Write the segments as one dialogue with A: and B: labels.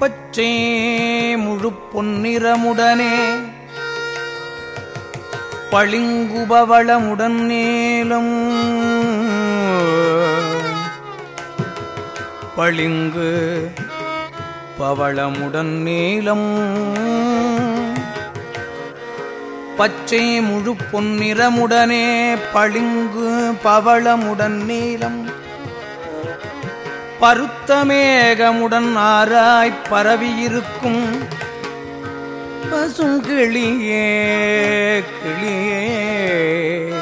A: பச்சே முழு பொன்னிறமுடனே. பளிங்குபவளமுடன் நீளும் பளிங்கு பவளமுடன் நீளம். பச்சை முழு பொன்னிறமுடனே பளிங்கு பவளமுடன் நீளம். பருத்த மேகமுடன் ஆராய் பரவியிருக்கும். பசும் கிளியே கிளியே.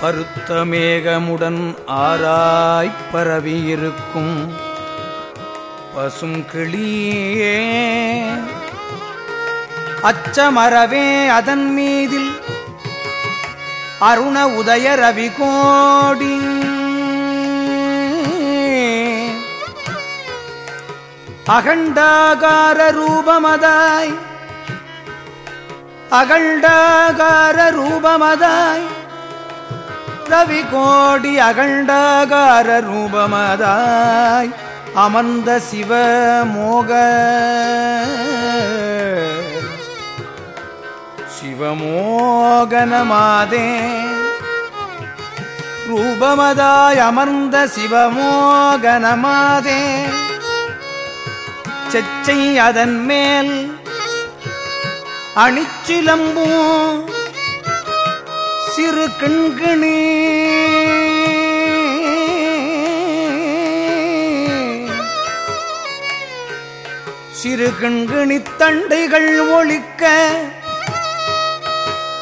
A: பருத்த மேகமுடன் ஆராய் பரவியிருக்கும். பசும் கிளியே. அச்சமரவே அதன் மீதில் அருண உதய ரவி ரவிகோடி. அகண்டாகார ரூபமதாய். அகண்டாகார ரூபமதாய். ரவி கோடி அகண்டாகார ரூபமதாய். அமர்ந்த சிவ மோக சிவமோகனமாதே. ரூபமதாய் அமர்ந்த சிவமோகனமாதே. செச்சை அதன் மேல் அணிச்சிலம்பும் சிறு கண்கணி. சிறு கண்கணி தண்டைகள் ஒழிக்க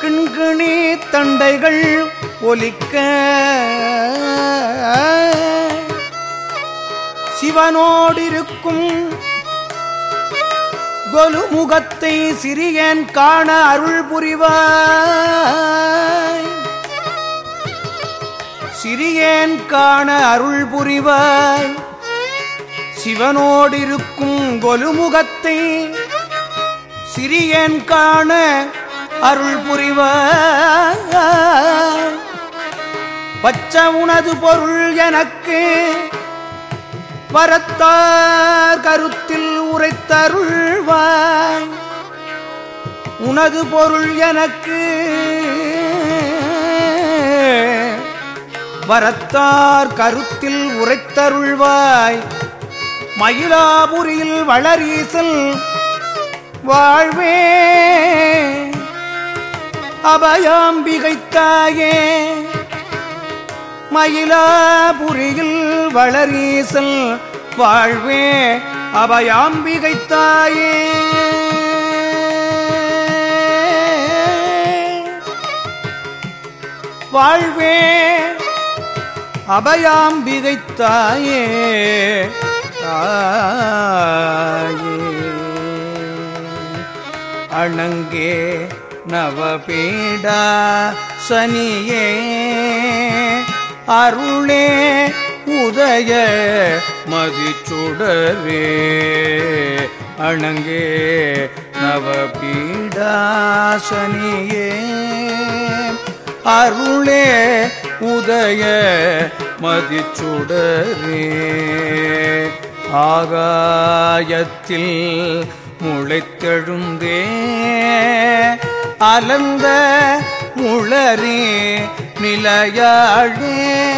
A: கிண்கிணி தண்டைகள் ஒலிக்க. சிவனோடிருக்கும் கொலுமுகத்தை சிறியன் காண அருள் புரிவாய். சிறியேன் காண அருள் புரிவாய். சிவனோடிருக்கும் கொலுமுகத்தை சிறியேன் காண அருள் புரிவாய். பச்ச உனது பொருள் எனக்கு வரத்தார் கருத்தில் உரைத்தருள்வாய். உனது பொருள் எனக்கு வரத்தார் கருத்தில் உரைத்தருள்வாய். மயிலாபுரியில் வளரீசல் வாழ்வே அபயாம்பிகைத்தாயே மயிலாபுரியில் வளரீசல் வாழ்வே. அபயாம்பிகைத்தாயே. வாழ்வே அபயாம்பிகைத்தாயே. தாயே. அணங்கே நவபீடா சனியே. அருளே உதய மதிச்சுடரே. அணங்கே நவபீடாசனியே. அருளே உதய மதிச்சுடரே. ஆகாயத்தில் முளைத்தெழுந்தே. அலந்த முளரே நிலையாழே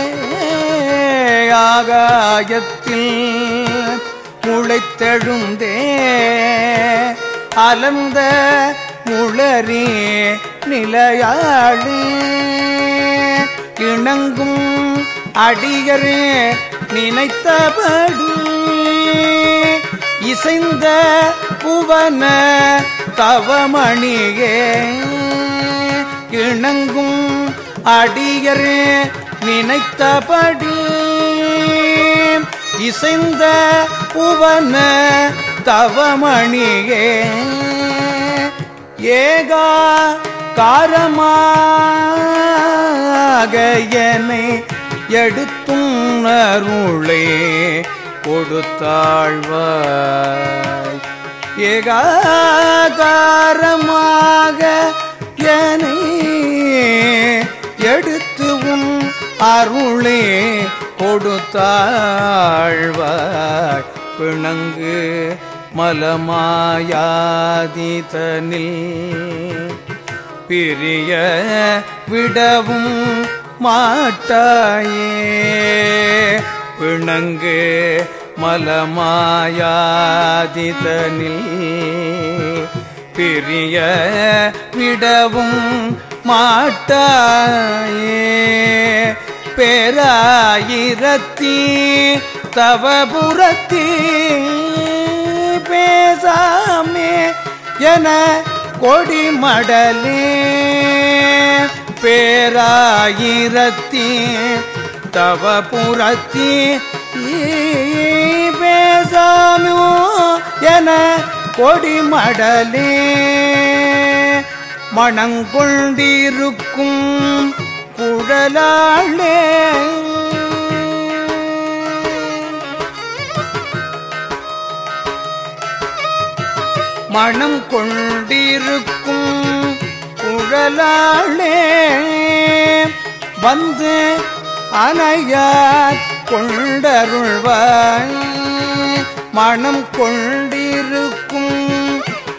A: ஆகாயத்தில் முளைத்தெழுந்தே அலந்த முளரே நிலையாளி. இணங்கும் அடியரே நினைத்தபடி இசைந்த புவன தவமணியே. இணங்கும் அடியரே நினைத்தபடி இசைந்த புவன தவமணியே. ஏகா காரமாக என்னை எடுத்தும் அருளே கொடுத்தாழ்வாய் ஏகாகாரமாக என்னை எடுத்து உன் அருளே. கொடுத்தாழ்வாய் பிணங்கு மலமாயாதிதனில். பிரிய விடவும் மாட்டாயே. பிணங்கு மலமாயாதிதனில். பிரிய விடவும் மாட்டாயே. பேராயிரத்தி தவபுரத்தி பேசாமே என கொடிமடலே. பேராயிரத்தி தவபுரத்தி பேசாமோ என கொடிமடலே. மணங்கொண்டிருக்கும் புழலாளே மனம் கொண்டிருக்கும் குழலாளே வந்து அணையார் கொண்டருள்வாய். மனம் கொண்டிருக்கும்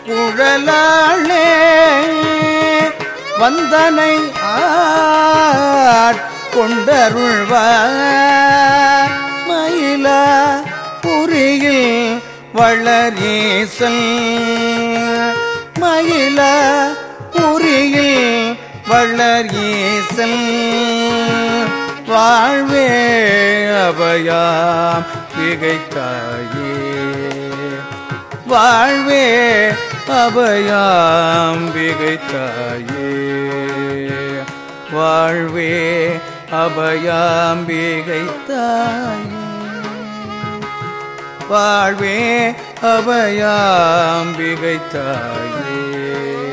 A: குழலாளே வந்தனை கொண்டருள்வார். மயில புரியில் வளரீசல். மயில புரியில் வளரீசல். வாழ்வே அபயாம் திகைத்தாயே. வாழ்வே அபயாம் திகைத்தாயே. வாழ்வே அபயாம்பிகை தாயே. வாழ்வே அபயாம்பிகை தாயே.